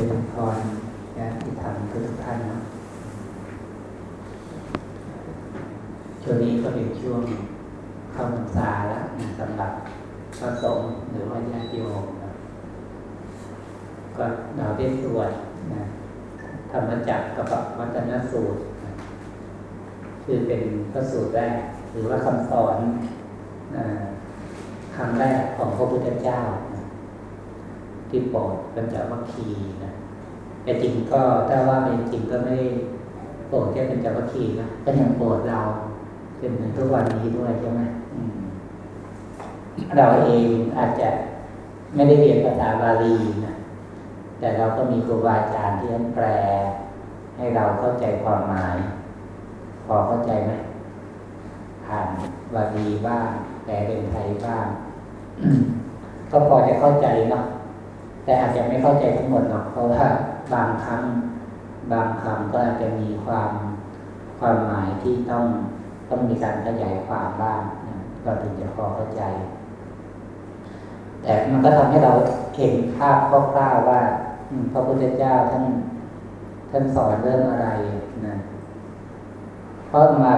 เจริญพรญาติธรรมทุกท่านนะช่วงนี้ก็เป็นช่วงเข้าพรรษาแล้วนะสำหรับพระสงฆ์หรือว่าญาติโยมก็เราได้สวดนะธรรมจักรกับวัฒนสูตร คือเป็นพระสูตรแรก หรือว่าคำสอนนะครั้งแรกของพระพุทธเจ้า ที่โปรดปัญจวัคคีย์นะแต่จริงก็ถ้าว่าเป็นจริงก็ไม่ได้โปรดแค่ปัญจวัคคีย์นะก็ยังโปรดเราจนถึงทุกวันนี้ด้วยใช่ไหมอืมเราเองอาจจะไม่ได้เรียนภาษาบาลีนะแต่เราก็มีครูบาอาจารย์ที่ท่านแปล ให้เราเข้าใจความหมาย พอเข้าใจไหมผ่านบาลีบ้างแปลเป็นไทยบ้าง ก็พอจะเข้าใจเนาะ แต่อาจจะไม่เข้าใจทั้งหมดหรอกเพราะว่าบางครั้งบางคำก็อาจจะมีความความหมายที่ต้องต้องมีการขยายความบ้างเราถึงจะพอเข้าใจ แต่มันก็ทำให้เราเห็นภาพคร่าวๆว่าพระพุทธเจ้าท่านท่านสอนเรื่องอะไรนะเพราะมา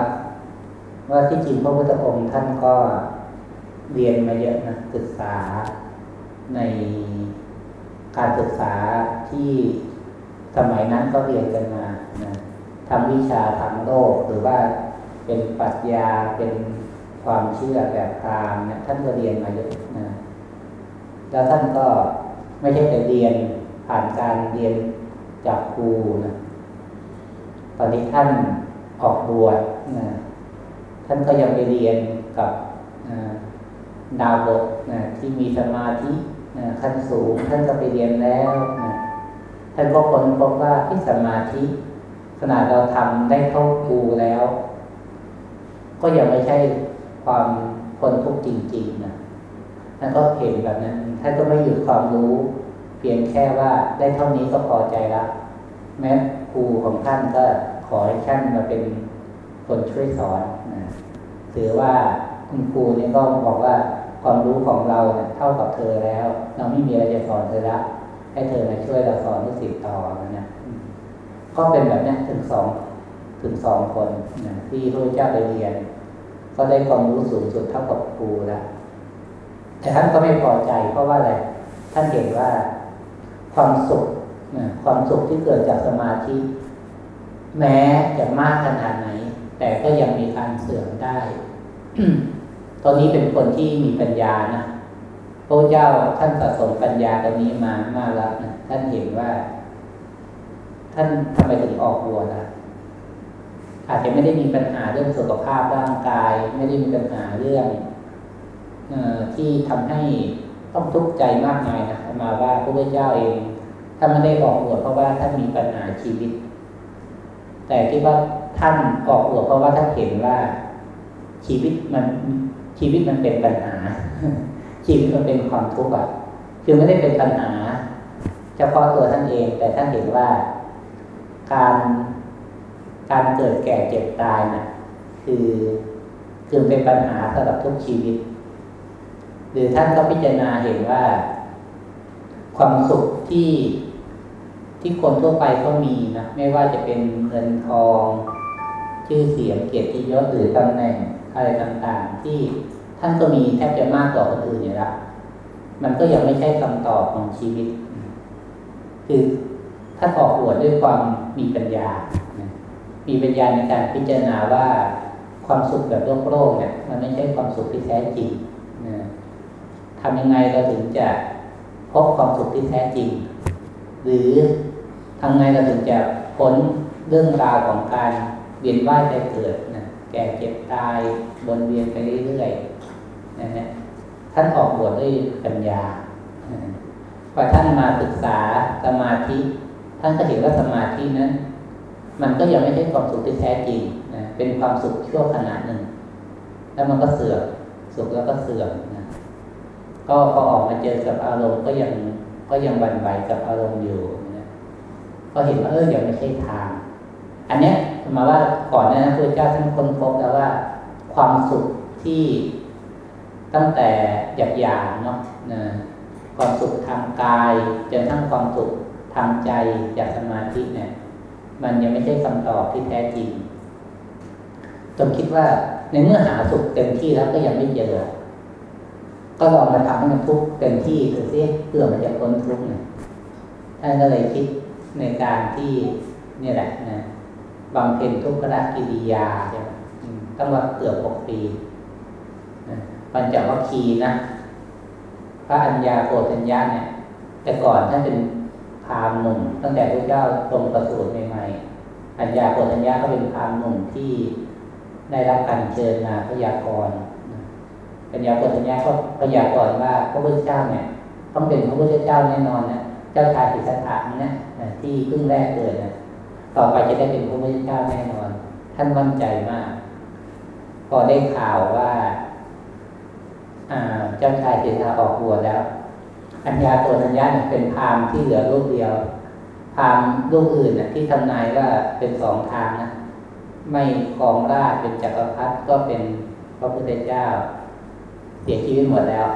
ว่าที่จริงพระพุทธองค์ท่านก็เรียนมาเยอะนะศึกษาใน การศึกษาที่สมัยนั้นก็เรียนกันมานะทำวิชาทางโลกหรือว่าเป็นปรัชญาเป็นความเชื่อแบบพราหมณ์นี่ยท่านก็เรียนมาเยอะนะแล้วท่านก็ไม่ใช่แต่เรียนผ่านการเรียนจากครูนะตอนนี้ท่านออกบวชนะท่านก็ยังไปเรียนกับดาวบทนะที่มีสมาธิ ขั้นสูงท่านก็ไปเรียนแล้วนะท่านก็ค้นพบว่าที่สมาธิขนาดเราทำได้เท่าครูแล้ว ก็ยังไม่ใช่ความคนทุกข์จริงๆนะท่านก็เห็นแบบนั้นท่านก็ไม่หยุดความรู้ เพียงแค่ว่าได้เท่านี้ก็พอใจแล้วแม้ครูของท่านก็ขอให้ท่านมาเป็นคนช่วยสอนนะถือว่าคุณครูนี่ก็บอกว่า ความรู้ของเราเนี่ยเท่ากับเธอแล้ว เราไม่มีอะไรจะสอนเธอละให้เธอมาช่วยเราสอนลูกศิษย์ต่อนะก็เป็นแบบนี้ถึงสองถึงสองคนนะที่พระเจ้าไปเรียน ก็ได้ความรู้สูงสุดเท่ากับครูแล้วแต่ท่านก็ไม่พอใจเพราะว่าอะไรท่านเห็นว่าความสุขนะความสุขที่เกิดจากสมาธิ แม้จะมากขนาดไหน แต่ก็ยังมีการเสื่อมได้ ตอนนี้เป็นคนที่มีปัญญานะพระเจ้าท่านสะสมปัญญาตรงนี้มามากแล้วนะท่านเห็นว่า ท่านทำไมถึงออกบวชนะอาจจะไม่ได้มีปัญหาเรื่องสุขภาพร่างกาย ไม่ได้มีปัญหาเรื่องอที่ทำให้ต้องทุกข์ใจมากมายนะมาว่าพระพุทธเจ้าเองท่านไม่ได้ออกบวชเพราะว่าท่านมีปัญหาชีวิต แต่ที่ว่าท่านออกบวชเพราะว่าท่านเห็นว่าชีวิตมัน ชีวิตมันเป็นปัญหา ชีวิตมันเป็นความทุกข์อะคือไม่ได้เป็นปัญหาเฉพาะตัวท่านเอง แต่ท่านเห็นว่า การการเกิดแก่เจ็บตายนะ่ะ คือคือเป็นปัญหาสำหรับทุกชีวิต หรือท่านก็พิจารณาเห็นว่า ความสุขที่ที่คนทั่วไปก็มีนะไม่ว่าจะเป็นเงินทอง ชื่อเสียงเกียรติยศหรือตำแหน่ง อะไรต่างๆ ที่ท่านก็มีแทบจะมากกว่าคนอื่นอยู่แล้วมันก็ยังไม่ใช่คำตอบของชีวิต คือท่านออกบวชด้วยความมีปัญญา มีปัญญาในการพิจารณาว่าความสุขแบบโลกโลกเนี่ย มันไม่ใช่ความสุขที่แท้จริงทำยังไงเราถึงจะพบความสุขที่แท้จริง หรือทำไงเราถึงจะพ้นเรื่องราวของการเวียนว่ายใจเกิด แก่เจ็บตายวนเวียนไปเรื่อยๆนะฮะท่านออกบวชด้วยปัญญาพอท่านมาศึกษาสมาธิ ท่านก็เห็นว่าสมาธินั้น มันก็ยังไม่ใช่ความสุขที่แท้จริงนะเป็นความสุขชั่วขณะหนึ่ง แล้วมันก็เสื่อมสุขแล้วก็เสื่อมนะก็พอออกมาเจอกับอารมณ์ก็ยังก็ยังบันไหวกับอารมณ์อยู่นะก็เห็นว่าเออยังไม่ใช่ทาง อันเนี้ยมาว่าก่อนนะพระเจ้าท่านค้นพบแล้วว่า ความสุขที่ตั้งแต่หยาบๆเนาะนะความสุขทางกายจนทั้งความสุขทางใจจากสมาธิเนี่ย มันยังไม่ใช่คำตอบที่แท้จริงจนคิดว่าในเมื่อหาสุขเต็มที่แล้วก็ยังไม่เจอก็ลองมาทำให้มันทุกข์เต็มที่ดูซิเพื่อมันจะพ้นทุกข์เนี่ยท่านก็เลยคิดในการที่นี่แหละนะ บำเพ็ญทุกขละกิริยาใช่ไหมต้องว่าเกือบหกปีปัญจวัคคีนะ พระอัญญาโกฏัญญาเนี่ย แต่ก่อนท่านเป็นพราหมณ์หนุ่ม ตั้งแต่พระเจ้าทรงประสูติใหม่ๆอัญญาโกฏัญญาก็เป็นพราหมณ์หนุ่มที่ได้รับการเชิญมาพยากรณ์ปัญญาโกฏัญญาก็พยากรณ์ว่าพระพุทธเจ้าเนี่ย ต้องเป็นพระพุทธเจ้าแน่นอนนะเจ้าชายสิทธัตถะนะที่เพิ่งแรกเกิดนะ ต่อไปจะได้เป็นพระพุทธเจ้าแน่นอน ท่านมั่นใจมาก พอได้ข่าวว่าเจ้าชายสิทธัตถะออกบวชแล้ว อัญญาตัวอัญญาเป็นพามที่เหลือรูปเดียว พามรูปอื่นที่ทำนายว่าเป็นสองทางนะ ไม่ครองราชเป็นจักรพรรดิก็เป็นพระพุทธเจ้า เสียชีวิตหมดแล้ว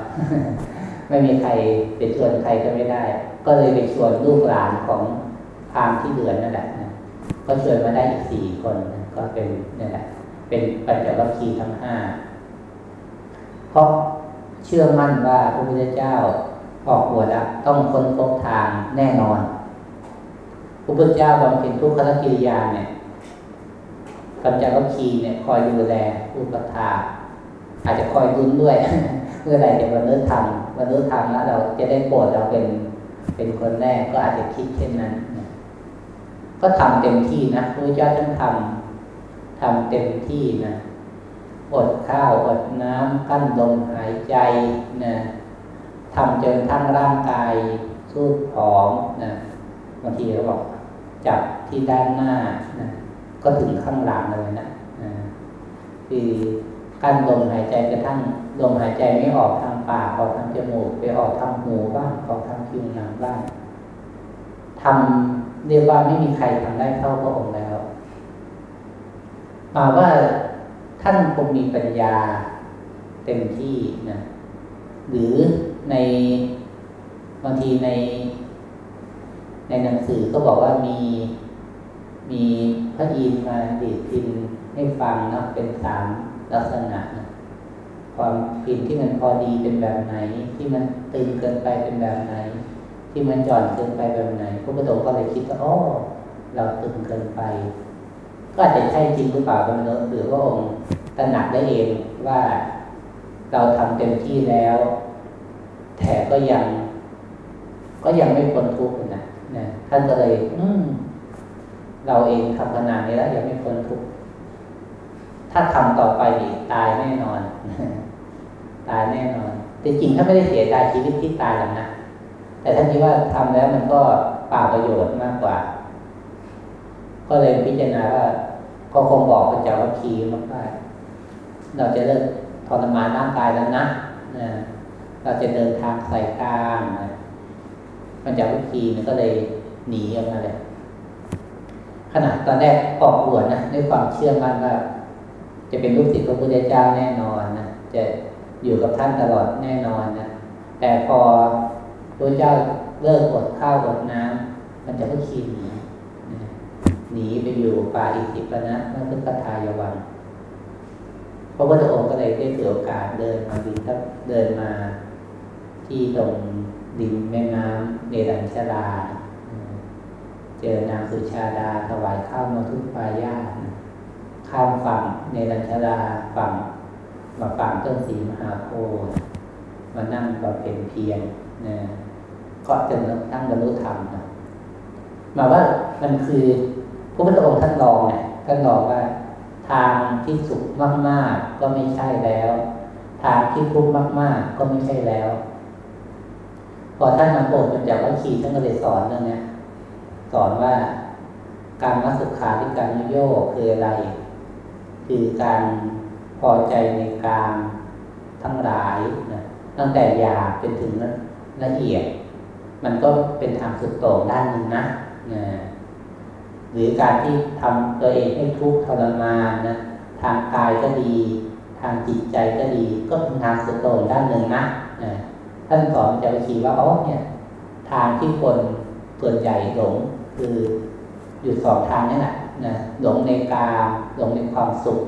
ไม่มีใครไปชวนใครก็ไม่ได้ ก็เลยไปชวนลูกหลานของพามที่เหลือนั่นแหละ ก็ชวนมาได้อีกสี่คนก็เป็นนี่แหละเป็นปัญจวัคคีทั้งห้าเพราะเชื่อมั่นว่าพระพุทธเจ้าออกบวชแล้วต้องค้นพบทางแน่นอนพระพุทธเจ้าบำเพ็ญทุกขกิริยาเนี่ยปัญจวัคคีย์เนี่ยคอยดูแลอุปถาอาจจะคอยดุนด้วยเมื่อไรจะบรรลุธรรมบรรลุธรรมแล้วเราจะได้โปรดเราเป็นเป็นคนแรกก็อาจจะคิดเช่นนั้น ก็ทำเต็มที่นะพระเจ้าท่านทำทำเต็มที่นะอดข้าวอดน้ำกั้นลมหายใจนะทำจนทั้งร่างกายสู้ผอมนะบางทีเราบอกจับที่ด้านหน้านะก็ถึงข้างหลังเลยนะนะคือกั้นลมหายใจกระทั่งลมหายใจไม่ออกทางปากออกทางจมูกไปออกทางหูบ้างออกทางผิวหนังบ้างทำ เรียกว่าไม่มีใครทำได้เท่าพระองค์แล้วมาว่าท่านคงมีปัญญาเต็มที่นะหรือในบางทีใน ในหนังสือก็บอกว่ามีมีพระอินมาดีดพินให้ฟังนะเป็นสามลักษณะนะความพินที่มันพอดีเป็นแบบไหน ที่มันตึงเกินไปเป็นแบบไหน ที่มันหย่อนเกินไปแบบไหนพระพุทธองค์ก็เลยคิดว่าโอ้เราตึงเกินไป ก็อาจจะใช่จริงหรือเปล่าก็ไม่รู้หรือว่าองค์ตระหนักได้เองว่าเราทำเต็มที่แล้วแต่ก็ยัง ก็ยังไม่พ้นทุกข์นะนะท่านก็เลย อืมเราเองทำขนาดนี้แล้วยังไม่พ้นทุกข์ถ้าทำต่อไปอีกตายแน่นอน ตายแน่นอน แต่จริงถ้าไม่ได้เสียใจชีวิตที่ตายหรอกนะ แต่ท่านคิดว่าทำแล้วมันก็เปล่าประโยชน์มากกว่า ก็เลยพิจารณาว่าก็คงบอกพระเจ้าว่าคีมากได้เราจะเลิกทรมานร่างกายแล้วนะนะเราจะเดินทางสายกลางนะพระเจ้าวิคีมันก็เลยหนีออกมาเลยขนาดตอนแรกออกบวชนะด้วยความเชื่อมั่นว่าจะเป็นลูกศิษย์พระพุทธเจ้าแน่นอนนะจะอยู่กับท่านตลอดแน่นอนนะแต่พอ พระเจ้าเลิกอดข้าวอดน้ำมันจะก็ขี่หนีหนีไปอยู่ป่าอิสิปนะนั่นคือคทายวันพระพุทธองค์ก็เลยได้ถือโอกาสเดินมาดินถ้าเดินมา ที่ตรงดินแม่น้ำเนรัญชลาเจอนางสุชาดาถวายข้าวมาทุกปายาข้ามฝั่งในรัญชลาฝั่งมาฝั่งต้นสีมหาโพธิ์มานั่งบำเพ็ญเพียรนะ ก็จนตั้งบรรลุธรรมนะมายว่ามันคือพระพุทธองค์ท่านลองเนี่ยท่านลองว่า ทางที่สุขมากๆ ก็ไม่ใช่แล้ว ทางที่ทุกข์มาก ๆ ก็ไม่ใช่แล้ว พอท่านมาโปรดเป็นจากว่าขี่ท่านก็เลยสอนเรื่องนี้สอนว่าการมัสุขาที่การโยกคืออะไร คือการพอใจในการทั้งหลายนะตั้งแต่หยาบจนถึงละเอียด มันก็เป็นทางสุดโต่งด้านนึงนะนะหรือการที่ทำตัวเองให้ทุกข์ทรมานนะทางกายก็ดี ทางจิตใจก็ดี ก็เป็นทางสุดโต่งด้านหนึ่งนะนะท่านสอนจะไปขี่ว่าอ๋อเนี่ย ทางที่คนส่วนใหญ่หลงคืออยู่สองทางนี่แหละนะหลงในกาหลงในความสุข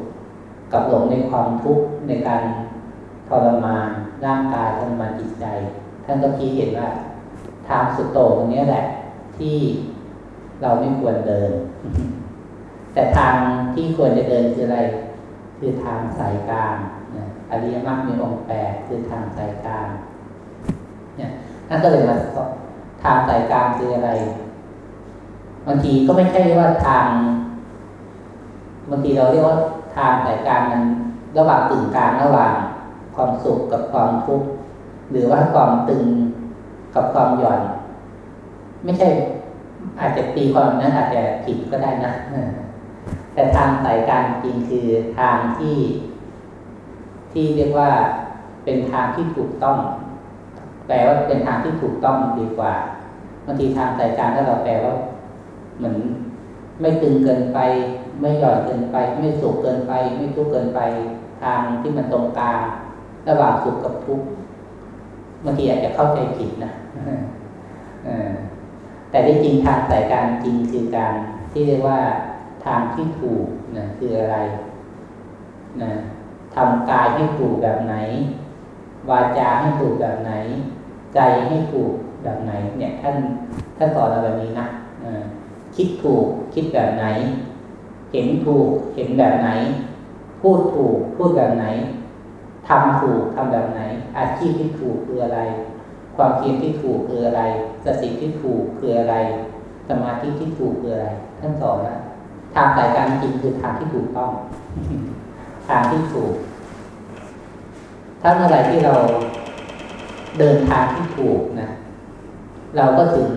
กับหลงในความทุกข์ในการทรมานร่างกายทรมานจิตใจ ท่านก็ชี้เห็นว่า ทางสุดโต่งตรงนี้แหละ ที่เราไม่ควรเดิน แต่ทางที่ควรจะเดินคืออะไร คือทางสายกลางอริยมรรคมีองค์แปดคือทางสายกลางเนี่ยท่นก็เลยมาทางสายกลางคืออะไรบางทีก็ไม่ใช่ว่าทางบางทีเราเรียกว่าทางสายกลางมันระหว่างตึงกลางระหว่างความสุขกับความทุกข์หรือว่าความตึง กับความหย่อน ไม่ใช่ อาจจะตีความนั้นอาจจะผิดก็ได้นะแต่ทางสายกางจริงคือทางที่ ที่เรียกว่าเป็นทางที่ถูกต้อง แปลว่าเป็นทางที่ถูกต้องดีกว่าบางทีทางสายกางถ้าเราแปลว่าเหมือนไม่ตึงเกินไป ไม่หย่อนเกินไป ไม่สุขเกินไป ไม่ทุกข์เกินไป ทางที่มันตรงกลางระหว่างสุขกับทุกข์ บางทีอาจจะเข้าใจผิดนะแต่ที่จริงทางสายกางจริงคือการที่เรียกว่าทางที่ถูกนะคืออะไรนะทำกายให้ถูกแบบไหน วาจาให้ถูกแบบไหน ใจให้ถูกแบบไหน เนี่ยท่านท่านสอนเราแบบนี้นะคิดถูกคิดแบบไหน เห็นถูกเห็นแบบไหน พูดถูกพูดแบบไหน ทำถูกทำแบบไหน อาชีพที่ถูกคืออะไร ความเพียรที่ถูกคืออะไรสติที่ถูกคืออะไร สมาธิที่ถูกคืออะไร ท่านสอนนะทางสายการจริงคือทางที่ถูกต้อง ทางที่ถูก ถ้าเมื่อไหร่ที่เราเดินทางที่ถูกนะ เราก็ถึง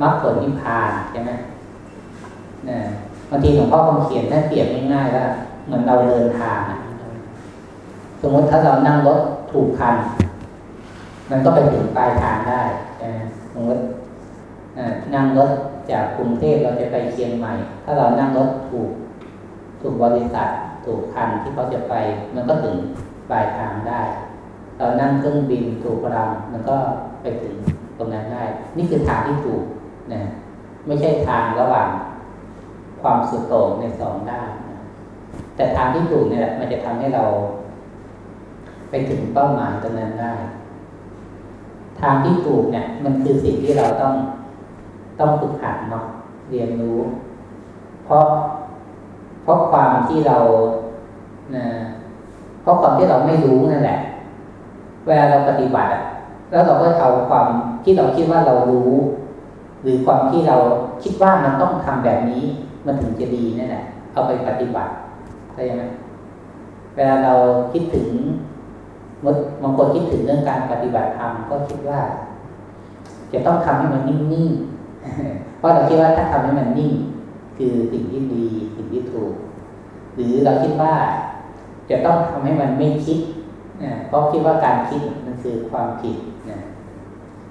มรรคผลนิพพานใช่ไหมนะบางทีหลวงพ่อคำเขียนท่านเปรียบง่ายๆว่าเหมือนเราเดินทาง สมมติถ้าเรานั่งรถถูกคัน มันก็ไปถึงปลายทางได้สมมตินั่งรถจากกรุงเทพเราจะไปเชียงใหม่ ถ้าเรานั่งรถถูกถูกบริษัทถูกคันที่เขาจะไป มันก็ถึงปลายทางได้ เรานั่งเครื่องบินถูกรังมันก็ไปถึงตรงนั้นได้ นี่คือทางที่ถูกนะไม่ใช่ทางระหว่างความสุดโต่งในสองด้านแต่ทางที่ถูกเนี่ยมันจะทำให้เรา ไปถึงเป้าหมายตรงนั้นได้ ทางที่ถูกเนี่ย มันคือสิ่งที่เราต้องต้องฝึกหัดเนาะเรียนรู้ เพราะเพราะความที่เรานะเพราะความที่เราไม่รู้นั่นแหละ เวลาเราปฏิบัติอะแล้วเราก็เอาความที่เราคิดว่าเรารู้ หรือความที่เราคิดว่ามันต้องทำแบบนี้ มันถึงจะดีนั่นแหละเอาไปปฏิบัติเข้าใจไหมเวลาเราคิดถึง บางคนคิดถึงเรื่องการปฏิบัติธรรมก็คิดว่า จะต้องทำให้มันนิ่งๆเพราะเราคิดว่าถ้าทำให้มันนิ่ง คือสิ่งที่ดีสิ่งที่ถูก หรือเราคิดว่าจะต้องทำให้มันไม่คิดเพราะคิดว่าการคิดมันคือความผิดนะ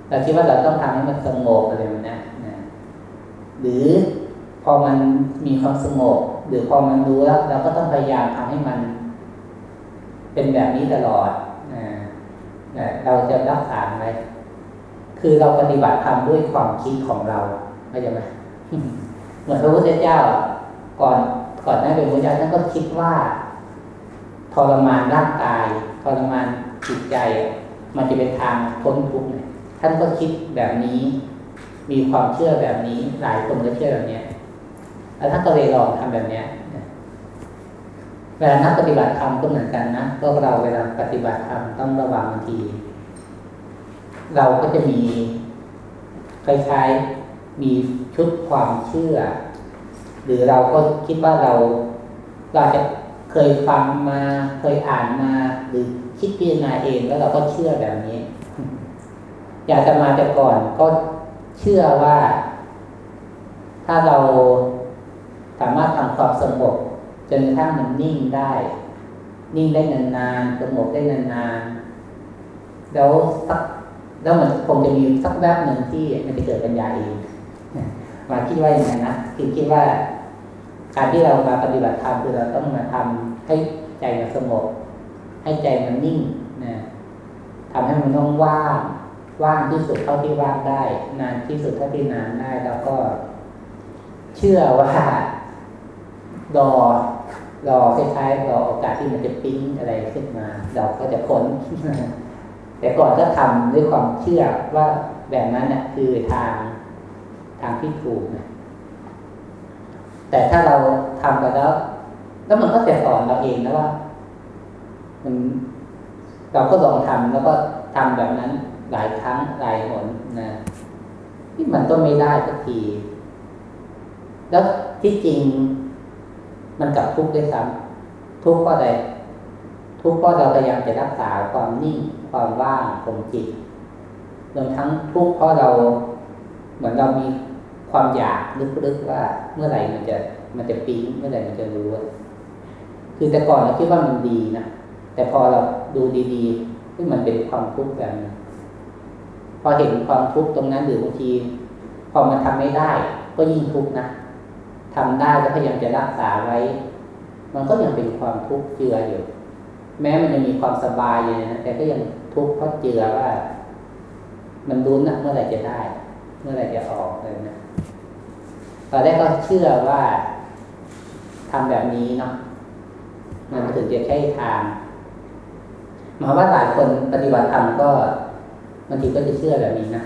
เราคิดว่าเราต้องทำให้มันสงบอะไรมันนะนะหรือพอมันมีความสงบหรือพอมันรู้แล้วเราก็ต้องพยายามทำให้มัน เป็นแบบนี้ตลอด นะนะเราจะรักษาอะไรคือเราปฏิบัติธรรมด้วยความคิดของเราเข้าใจไหมเหมือนพระพุทธเจ้า ก่อนก่อนหน้าเป็นพระเจ้าท่านก็คิดว่า ทรมานร่างกาย ทรมานจิตใจ มันจะเป็นทางพ้นทุกข์ท่านก็คิดแบบนี้ มีความเชื่อแบบนี้ หลายคนก็เชื่อแบบนี้แล้วท่านก็เลยลองทำแบบนี้ เวลานักปฏิบัติธรรมก็เหมือนกันนะพวกเราเวลาปฏิบัติธรรมต้องระวังบางที เราก็จะมีคล้ายๆมีชุดความเชื่อ หรือเราก็คิดว่าเราเราจะเคยฟังมาเคยอ่านมา หรือคิดพิจารณาเองแล้วเราก็เชื่อแบบนี้ อยากจะมาแต่ก่อนก็เชื่อว่า ถ้าเราสามารถทำความสงบ จนกระทั่งมันนิ่งได้ นิ่งได้นานๆสงบได้นานๆแล้วสักแล้วมันคงจะมีสักแวบหนึ่งที่มันจะเกิดปัญญาเองมาคิดว่าอย่างนั้นนะคือคิดว่า การที่เรามาปฏิบัติธรรมคือเราต้องมาทำให้ใจมันสงบให้ใจมันนิ่งนะทำให้มันว่างว่างที่สุดเท่าที่ว่างได้ นานที่สุดเท่าที่นานได้ แล้วก็ เชื่อว่า รอ รอคล้ายๆรอโอกาสที่มันจะปิ้งอะไรขึ้นมา เราก็จะพ้น แต่ก่อนก็ทำด้วยความเชื่อว่าแบบนั้นน่ะคือทางทางที่ถูกนะแต่ถ้าเราทำไปแล้ว แล้วมันก็จะสอนเราเองนะว่า มันเราก็ลองทำแล้วก็ทำแบบนั้นหลายครั้งหลายหนนะที่มันก็ไม่ได้สักที แล้วที่จริง มันกับทุกข์ด้วยซ้ำทุกข์เพราะอะไรทุกข์เพราะเราพยายามจะรักษาความนิ่งความว่างของจิตรวมทั้งทุกข์เพราะเราเหมือนเรามีความอยากลึกๆว่าเมื่อไหร่มันจะมันจะปิ๊งเมื่อไหร่มันจะรู้คือแต่ก่อนเราคิดว่ามันดีนะแต่พอเราดูดีๆที่มันเป็นความทุกข์แบบนี้พอเห็นความทุกข์ตรงนั้นหรือบางทีพอมันทำไม่ได้ ก็ยิ่งทุกข์นะ ทำได้แล้วพยายามจะรักษาไว้ มันก็ยังเป็นความทุกข์เจืออยู่ แม้มันจะมีความสบายอยู่นะแต่ก็ยังทุกข์เพราะเจือว่า มันรุ้นนะเมื่อไหร่จะได้ เมื่อไหร่จะออกเลยนะตอนแรกก็เชื่อว่าทำแบบนี้เนาะมันถึงจะใช่ทางหมายว่าหลายคนปฏิบัติธรรมก็บางทีก็จะเชื่อแบบนี้นะ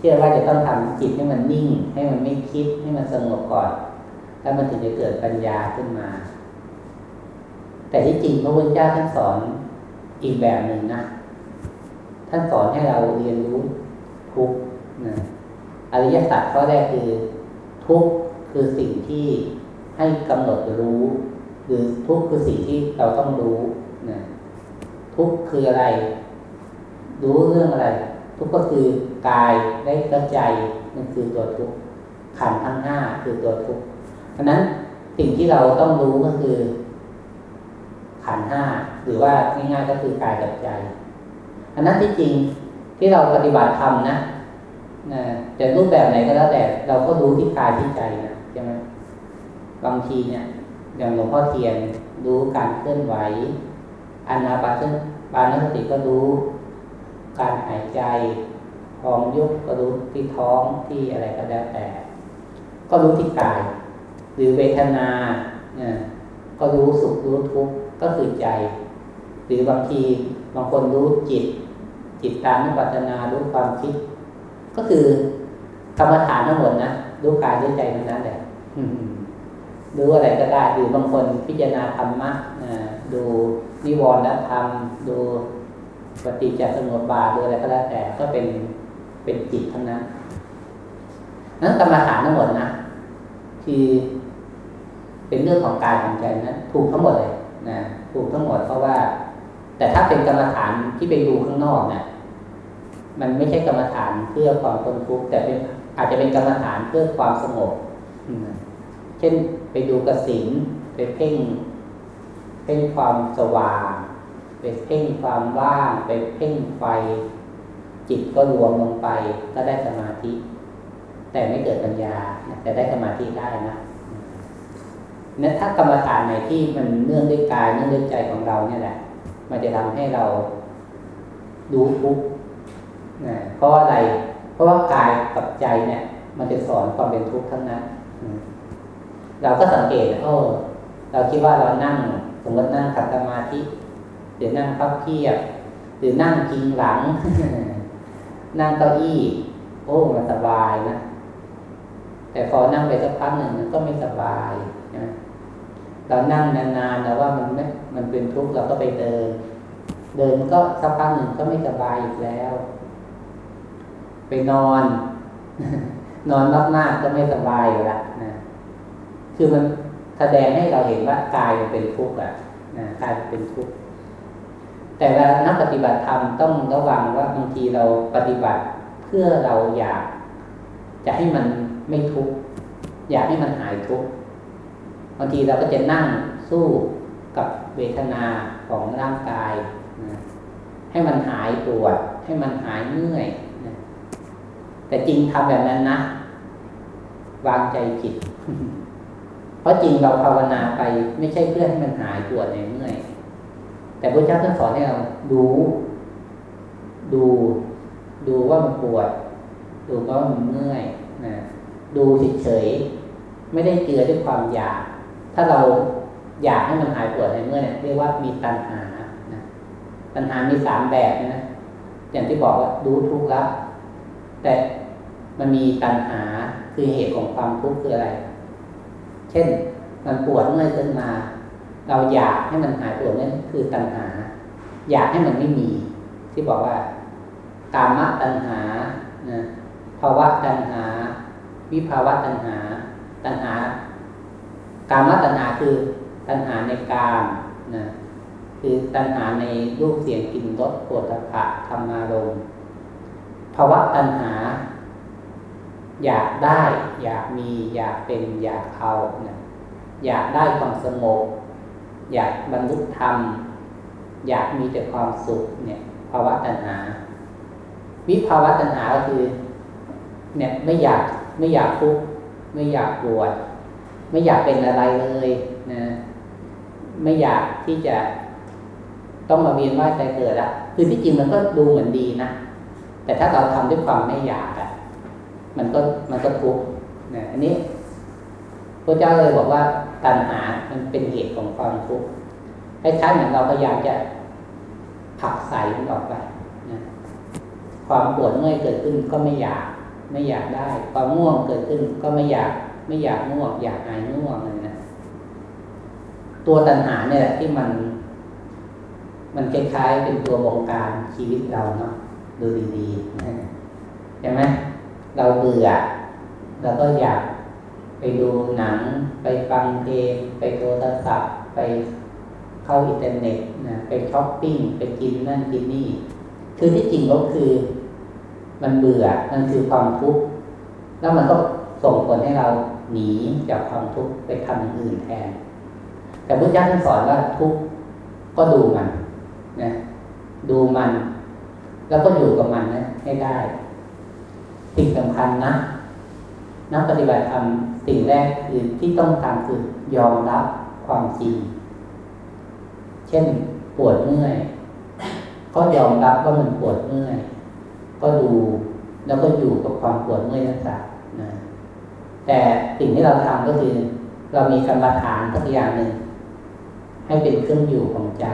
เชื่อว่าจะต้องทำจิตให้มันนิ่ง ให้มันไม่คิดให้มันสงบก่อน แล้วมันถึงจะเกิดปัญญาขึ้นมา แต่ที่จริงพระพุทธเจ้าท่านสอนอีกแบบหนึ่งนะท่านสอนให้เราเรียนรู้ทุกนะอริยสัจข้อแรกคือ ทุกคือสิ่งที่ให้กำหนดรู้หรือทุกคือสิ่งที่เราต้องรู้นะทุกคืออะไร รู้เรื่องอะไร ทุกก็คือกายได้กระใจมันคือตัวทุกขันทั้งห้าคือตัวทุกข์เพราะนั้นสิ่งที่เราต้องรู้ก็คือ ขันห้าหรือว่าง่ายๆก็คือกายกับใจอันนั้นที่จริงที่เราปฏิบัติธรรมนะนะจะรูปแบบไหนก็แล้วแต่เราก็รู้ที่กายที่ใจนะใช่ไหมบางทีเนี่ย อย่างหลวงพ่อเทียนรู้การเคลื่อนไหวอนาปานานสติก็รู้ การหายใจพองยุบก็รู้ที่ท้องที่อะไรก็แล้วแต่ ก็รู้ที่กาย หรือเวทนาเนี่ยก็รู้สุขรู้ทุกข์ก็คือใจ หรือบางทีบางคนรู้จิต จิตตามนิพพานารู้ความคิด ก็คือกรรมฐานทั้งหมดนะรู้กายรู้ใจทั้งนั้นแหละรู้อะไรก็ได้หรือบางคนพิจารณาธรรมะดูนิวรณธรรม ดู ปฏิจจสมุปบาทดูอะไรก็แล้วแต่ก็เป็นเป็นจิตทั้งนั้นนั้นกรรมฐานทั้งหมดนะคือเป็นเรื่องของกายของใจนั้นถูกทั้งหมดเลยนะถูกทั้งหมดเพราะว่า แต่ถ้าเป็นกรรมฐานที่ไปดูข้างนอกเนะี่ยมันไม่ใช่กรรมฐานเพื่อความทนทุกข์แต่เป็นอาจจะเป็นกรรมฐานเพื่อความสงบเช่นไปดูกระสินไปเพ่งเพ่งความสว่าง ไปเพ่งความว่างไปเพ่งไฟ จิตก็รวมลงไปก็ได้สมาธิ แต่ไม่เกิดปัญญา แต่ได้สมาธิได้นะนั้นถ้ากรรมฐานไหนที่มันเนื่องด้วยกายเนื่องด้วยใจของเราเนี่ยแหละ มันจะทำให้เรารู้ทุกนะเพราะว่าอะไร เพราะว่ากายกับใจเนี่ย มันจะสอนความเป็นทุกข์ทั้งนั้นเราก็สังเกตโอ้เราคิดว่าเรานั่งสมมตินั่งขัดสมาธิ หรือนั่งพับเพียบ หรือนั่งพิงหลัง นั่งเก้าอี้ โอ้มันสบายนะ แต่พอนั่งไปสักพักหนึ่งมันก็ไม่สบายนะเรานั่งนานๆแล้วว่ามันไม่มันเป็นทุกข์เราก็ไปเดิน เดินก็สักพักหนึ่งก็ไม่สบายอีกแล้ว ไปนอน นอนมากๆก็ไม่สบายอยู่ละนะคือมันแสดงให้เราเห็นว่ากายมันเป็นทุกข์อะนะกายเป็นทุกข์ แต่เวลานักปฏิบัติธรรมต้องระวังว่าบางทีเราปฏิบัติเพื่อเราอยาก จะให้มันไม่ทุกข์อยากให้มันหายทุกข์บางทีเราก็จะนั่งสู้กับเวทนาของร่างกายนะให้มันหายปวด ให้มันหายเมื่อยนะแต่จริงทำแบบนั้นนะ วางใจผิดเพราะจริงเราภาวนาไปไม่ใช่เพื่อให้มันหายปวดในเมื่อย แต่พระเจ้าท่านสอนให้เราดูดูดูว่ามันปวด ดูว่ามันเมื่อยนะดูเฉยๆไม่ได้เจือด้วยความอยาก ถ้าเราอยากให้มันหายปวดในเมื่อยเนี่ยเรียกว่ามีตัณหานะตัณหามีสามแบบนะอย่างที่บอกว่าดูทุกข์แล้ว แต่มันมีตัณหาคือเหตุของความทุกข์คืออะไร เช่นมันปวดเมื่อยขึ้นมา เราอยากให้มันหายปวดนั่นคือตัณหา อยากให้มันไม่มี ที่บอกว่ากามตัณหานะภาวะตัณหา วิภาวะตัณหา ตัณหา การมตัณหาคือตัณหาในกามนะคือตัณหาในรูปเสียงกลิ่นรสโผฏฐัพพะธรรมารมภาวะตัณหา อยากได้ อยากมี อยากเป็น อยากเอานะอยากได้ความสงบ อยากบรรลุธรรม อยากมีแต่ความสุขเนี่ยภาวะตัณหา วิภาวะตัณหาก็คือ เนี่ยไม่อยากไม่อยากทุกข์ไม่อยากปวด ไม่อยากเป็นอะไรเลยนะไม่อยากที่จะต้องมาเวียนว่ายใจเกิดละคือที่จริงมันก็ดูเหมือนดีนะแต่ถ้าเราทำด้วยความไม่อยากอะมันก็มันก็ทุกข์นะอันนี้พระเจ้าเลยบอกว่าตัณหา มันเป็นเหตุของความทุกข์คล้ายๆเหมือนเราพยายามจะผลักใส่มันออกไปนะความปวดเมื่อยเกิดขึ้นก็ไม่อยาก ไม่อยากได้ ความง่วงเกิดขึ้นก็ไม่อยาก ไม่อยากง่วงอยากหายง่วงเลยนะตัวตัณหาเนี่ยที่มัน มันคล้ายๆเป็นตัวบงการชีวิตเราเนาะดูดีๆใช่ไหมเราเบื่อเราก็อยาก ไปดูหนัง ไปฟังเพลง ไปโทรศัพท์ ไปเข้าอินเทอร์เน็ตนะไปช้อปปิ้ง ไปกินนั่นกินนี่ คือที่จริงก็คือมันเบื่อ มันคือความทุกข์ แล้วมันก็ส่งผลให้เราหนีจากความทุกข์ไปทำอย่างอื่นแทน แต่พระเจ้าท่านสอนว่าทุกข์ก็ดูมันนะดูมัน แล้วก็อยู่กับมันนะให้ได้ สิ่งสำคัญนะ นักปฏิบัติธรรมสิ่งแรกคือที่ต้องทำคือยอมรับความจริง เช่นปวดเมื่อย ก็ยอมรับว่ามันปวดเมื่อย ก็ดูแล้วก็อยู่กับความปวดเมื่อยนั่นแหละแต่สิ่งที่เราทำก็คือ เรามีกรรมฐานสักอย่างหนึ่งให้เป็นเครื่องอยู่ของใจ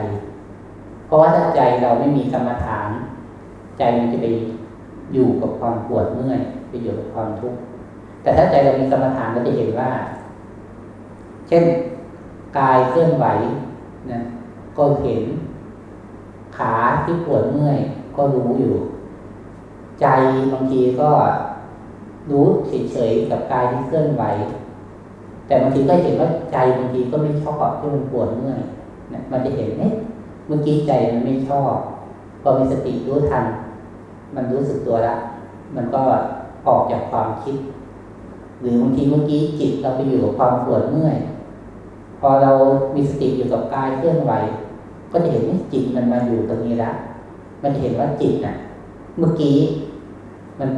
เพราะว่าถ้าใจเราไม่มีกรรมฐาน ใจมันจะไปอยู่กับความปวดเมื่อยไปอยู่กับความทุกข์ แต่ถ้าใจเรามีกรรมฐานเราจะเห็นว่า เช่นกายเคลื่อนไหวนะก็เห็น ขาที่ปวดเมื่อย ก็รู้อยู่ ใจบางทีก็รู้เฉยๆกับกายที่เคลื่อนไหว แต่บางทีก็เห็นว่าใจบางทีก็ไม่ชอบที่มันปวดเมื่อยนะมันจะเห็นเนี่ยเมื่อกี้ใจมันไม่ชอบพอมีสติรู้ทัน มันรู้สึกตัวละมันก็ออกจากความคิด หรือบางทีเมื่อกี้จิตเราไปอยู่กับความปวดเมื่อย พอเรามีสติอยู่กับกายเคลื่อนไหว ก็จะเห็นว่าจิตมันมาอยู่ตรงนี้แล้วมันเห็นว่าจิตน่ะ เมื่อกี้มัน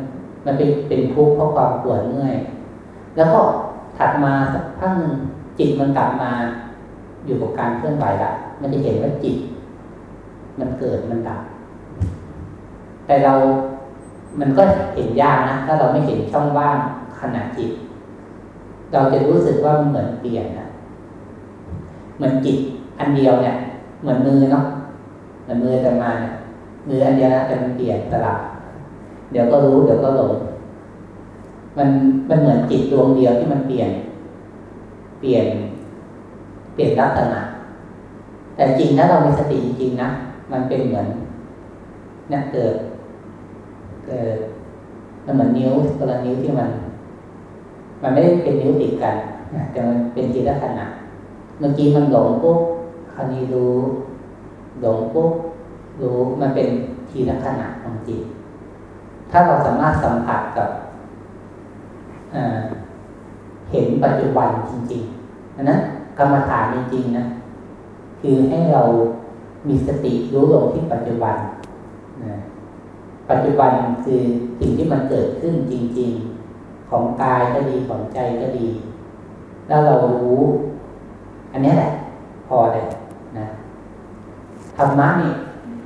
มันเป็นเป็นทุกข์เพราะความปวดเมื่อย แล้วก็ถัดมาสักพักหนึ่งจิตมันกลับมาอยู่กับการเคลื่อนไหวละมันจะเห็นว่าจิต มันเกิดมันดับ แต่เรา มันก็เห็นยากนะ ถ้าเราไม่เห็นช่องว่าง ขณะจิต เราจะรู้สึกว่ามันเหมือนเปลี่ยนนะเหมือนจิตอันเดียวเนี่ย เหมือนมือเนาะเหมือนมือจะมาเนี่ยมืออันเดียวนะแต่มันเปลี่ยนตลับ เดี๋ยวก็รู้เดี๋ยวก็หลงมันมันเหมือนจิตดวงเดียวที่มันเปลี่ยน เปลี่ยน เปลี่ยนลักษณะ แต่จริงถ้าเรามีสติจริงนะมันเป็นเหมือนเนี่ยเกิดเกิดมันเหมือนนิ้วตัวละนิ้วที่มัน มันไม่ได้เป็นนิ้วติดกันแต่มันเป็นทีละขณะเมื่อกี้มันหลงปุ๊บคราวนี้รู้หลงปุ๊บรู้มันเป็นทีละขณะของจิต ถ้าเราสามารถสัมผัสกับเห็นปัจจุบันจริงๆอันนั้นกรรมฐานจริงๆนะคือให้เรามีสติรู้ลงที่ปัจจุบันนะปัจจุบันคือสิ่งที่มันเกิดขึ้นจริง ๆ ของกายก็ดีของใจก็ดี แล้วเรารู้ อันนี้แหละ พอเลยนะธรรมะนี่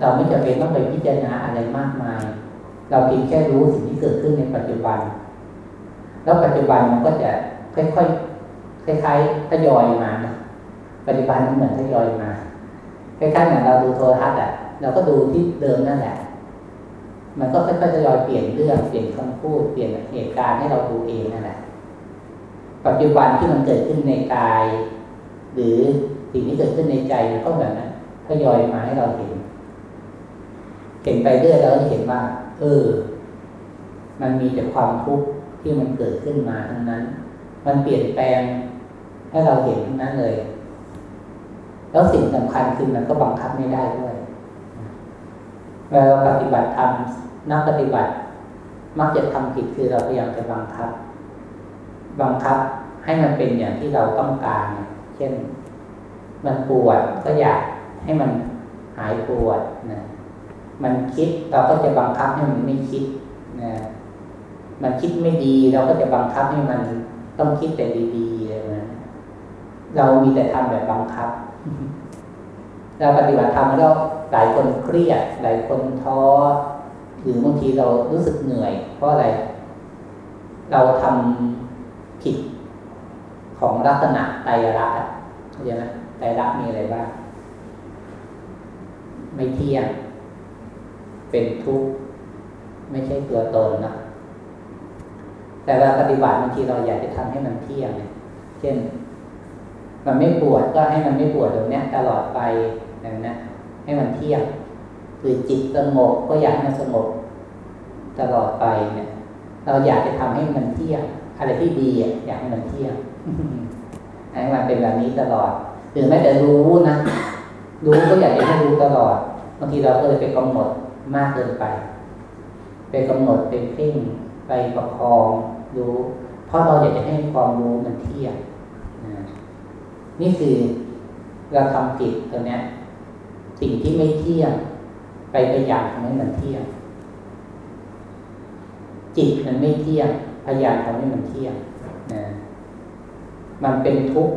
เราไม่จำเป็นต้องไปพิจารณาอะไรมากมาย เราเพียงแค่รู้สิ่งที่เกิดขึ้นในปัจจุบัน แล้วปัจจุบันมันก็จะค่อยๆคล้ายๆทยอยมานะปัจจุบันมันเหมือนทยอยมาคล้ายๆเหมือนเราดูโทรทัศน์อะเราก็ดูที่เดิมนั่นแหละ มันก็ค่อยๆทยอยเปลี่ยนเรื่องเปลี่ยนคำพูดเปลี่ยนเหตุการณ์ให้เราดูเองนั่นแหละปัจจุบันที่มันเกิดขึ้นในกาย หรือสิ่งที่เกิดขึ้นในใจก็แบบนั้นทยอยมาให้เราเห็น เห็นไปเรื่อยเราจะเห็นว่า เออ มันมีแต่ความทุกข์ที่มันเกิดขึ้นมาทั้งนั้น มันเปลี่ยนแปลงให้เราเห็นทั้งนั้นเลย แล้วสิ่งสำคัญคือมันก็บังคับไม่ได้ด้วย วลาปฏิบัติธรรมนักปฏิบัติ มักจะทำผิดคือเราพยายามจะบังคับ บังคับให้มันเป็นอย่างที่เราต้องการ เช่น มันปวดก็อยากให้มันหายปวดนะ มันคิดเราก็จะบังคับให้มันไม่คิดนะ มันคิดไม่ดีเราก็จะบังคับให้มันต้องคิดแต่ดีๆเลยนะเรามีแต่ทำแบบบังคับ เราปฏิบัติธรรมแล้ว หลายคนเครียด หลายคนท้อ หรือบางทีเรารู้สึกเหนื่อย เพราะอะไร เราทำผิดของลักษณะไตรลักษณ์เข้าใจไหมไตรลักษณ์มีอะไรบ้าง ไม่เที่ยง เป็นทุกข์ ไม่ใช่ตัวตนนะแต่เราปฏิบัติบางทีเราอยากจะทำให้มันเที่ยง เช่น มันไม่ปวดก็ให้มันไม่ปวดตรงนี้ตลอดไปอย่างนั้น ให้มันเที่ยงหรือจิตสงบก็อยากให้มันสงบตลอดไปเนี่ย เราอยากจะทำให้มันเที่ยงอะไรที่ดีอะอยากให้มันเที่ยงให้มันเป็นแบบนี้ตลอดหรือแม้แต่รู้นะรู้ก็อยากจะให้รู้ตลอดบางทีเราก็เลยไปกำหนดมากเกินไป ไปกำหนดไปเพ่งไปประคองรู้เพราะเราอยากจะให้ความรู้มันเที่ยงนี่คือเราทำผิดตรงนี้ สิ่งที่ไม่เที่ยงไปพยายามทำให้มันเที่ยงจิตมันไม่เที่ยงพยายามทำให้มันเที่ยงนะมันเป็นทุกข์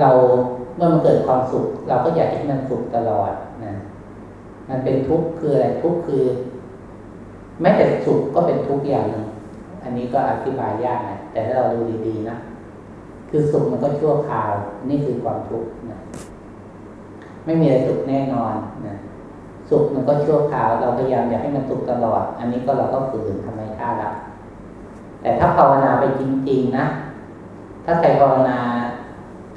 เราเมื่อมันเกิดความสุข เราก็อยากให้มันสุขตลอดนะมันเป็นทุกข์คืออะไรทุกข์คือแม้แต่สุขก็เป็นทุกข์อย่างหนึ่งอันนี้ก็อธิบายยากนะแต่ถ้าเราดูดีๆนะคือสุขมันก็ชั่วคราว นี่คือความทุกข์ ไม่มีอะไรสุขแน่นอนนะสุขมันก็ชั่วคราว เราพยายามอยากให้มันสุขตลอด อันนี้ก็เราก็ฝืนทำไมค่าละแต่ถ้าภาวนาไปจริง ๆ นะ ถ้าใครภาวนา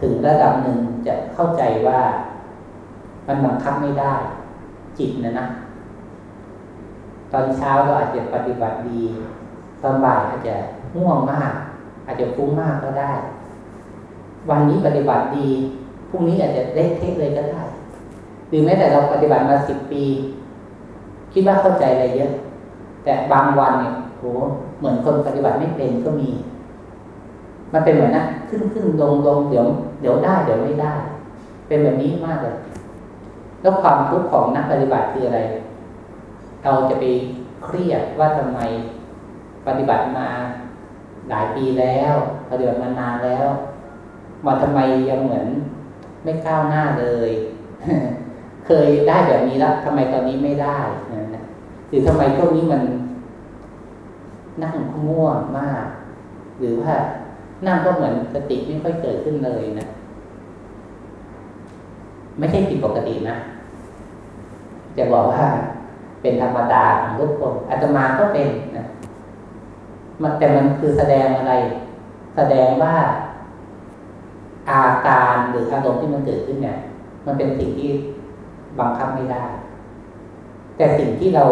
ถึงระดับหนึ่งจะเข้าใจว่ามันบังคับไม่ได้ จิตนะนะ ตอนเช้าเราอาจจะปฏิบัติดี ตอนบ่ายอาจจะง่วงมาก อาจจะฟุ้งมากก็ได้ วันนี้ปฏิบัติดี พรุ่งนี้อาจจะเละเทะเลยก็ได้ หรือแม้แต่เราปฏิบัติมาสิบปี คิดว่าเข้าใจอะไรเยอะ แต่บางวันเนี่ยโหเหมือนคนปฏิบัติไม่เป็นก็มี มันเป็นเหมือนนะขึ้นขึ้นลงลงเดี๋ยวเดี๋ยวได้เดี๋ยวไม่ได้ เป็นแบบนี้มากเลย แล้วความทุกข์ของนักปฏิบัติคืออะไร เราจะไปเครียดว่าทำไมปฏิบัติมาหลายปีแล้วปฏิบัติมานานแล้วมาทำไมยังเหมือน ไม่ก้าวหน้าเลย เคยได้แบบนี้แล้วทำไมตอนนี้ไม่ได้นะหรือทำไมช่วงนี้มัน นั่งง่วงมาก หรือว่านั่งก็เหมือนสติไม่ค่อยเกิดขึ้นเลยนะไม่ใช่ผิดปกตินะจะบอกว่าเป็นธรรมดาของทุกคนอาตมาก็เป็นนะมันแต่มันคือแสดงอะไร แสดงว่า อาการหรืออารมณ์ที่มันเกิดขึ้นเนี่ย มันเป็นสิ่งที่บังคับไม่ได้ แต่สิ่งที่เรา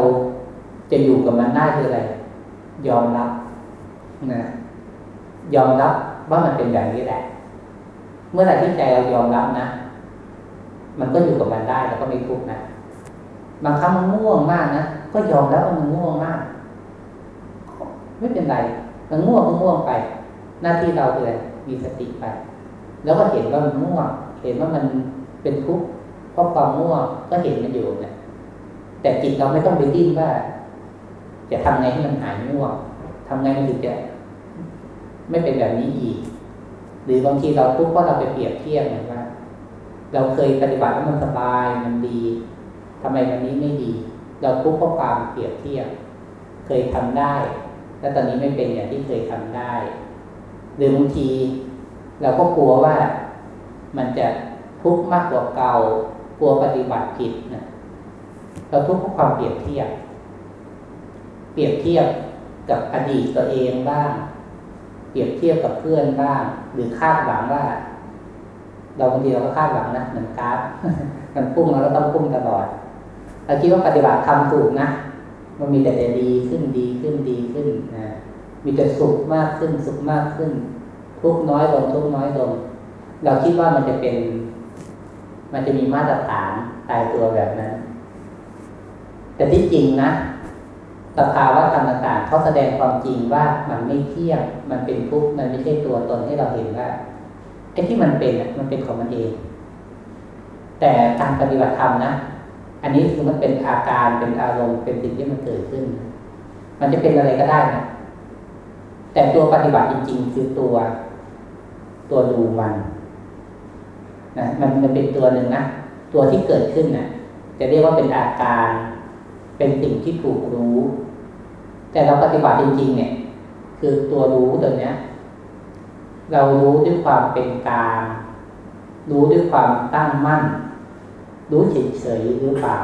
จะอยู่กับมันได้คืออะไร ยอมรับนะยอมรับว่ามันเป็นแบบนี้แหละ เมื่อไหร่ที่ใจเรายอมรับนะมันก็อยู่กับมันได้แล้วก็ไม่ทุกข์นะบางครั้งมันง่วงมากนะก็ยอมรับว่ามันง่วงมาก ไม่เป็นไรมันง่วงก็ง่วงไป หน้าที่เราคืออะไรมีสติไป แล้วก็เห็นว่ามันง่วงเห็นว่ามันเป็นทุกข์เพราะความง่วงก็เห็นมันอยู่เนี่ยแต่จิตเราไม่ต้องไปดิ้นว่า จะทำไงให้มันหายง่วงทำไงมันถึงจะ ไม่เป็นแบบนี้อีก หรือบางทีเราทุกข์เพราะเราไปเปรียบเทียบเหมือนว่าเราเคยปฏิบัติแล้วมันสบายมันดีทำไมวันนี้ไม่ดี เราทุกข์เพราะความเปรียบเทียบ เคยทำได้ แล้วตอนนี้ไม่เป็นอย่างที่เคยทำได้ หรือบางที เราก็กลัวว่ามันจะทุกข์มากกว่าเก่า กลัวปฏิบัติผิดนะเราทุกข์เพราะความเปรียบเทียบ เปรียบเทียบกับอดีตตัวเองบ้าง เปรียบเทียบกับเพื่อนบ้าง หรือคาดหวังว่า เราบางทีเราก็คาดหวังนะเหมือนกราฟมันพุ่งเราก็ต้องพุ่งตลอดเราคิดว่าปฏิบัติทำถูกนะ มันมีแต่ดีขึ้นดีขึ้นดีขึ้นนะมีแต่สุขมากขึ้นสุขมากขึ้น ทุกน้อยลงทุกน้อยลง เราคิดว่ามันจะเป็น มันจะมีมาตรฐานตายตัวแบบนั้น แต่ที่จริงนะสภาวะธรรมต่างๆเขาแสดงความจริงว่ามันไม่เที่ยงมันเป็นทุกข์มันไม่ใช่ตัวตนให้เราเห็นว่าไอ้ที่มันเป็นมันเป็นของมันเอง แต่การปฏิบัติธรรมนะอันนี้คือมันเป็นอาการเป็นอารมณ์เป็นสิ่งที่มันเกิดขึ้น มันจะเป็นอะไรก็ได้นะแต่ตัวปฏิบัติจริง ๆ คือตัว ตัวดูมันนะมันมันเป็นตัวหนึ่งนะตัวที่เกิดขึ้นนะ่ะจะเรียกว่าเป็นอาการ เป็นสิ่งที่ถูกรู้ แต่เราปฏิบัติจริง ๆ เนี่ย คือตัวรู้ตัวเนี้ย เรารู้ด้วยความเป็นกลางรู้ด้วยความตั้งมั่น รู้เฉยๆหรือเปล่า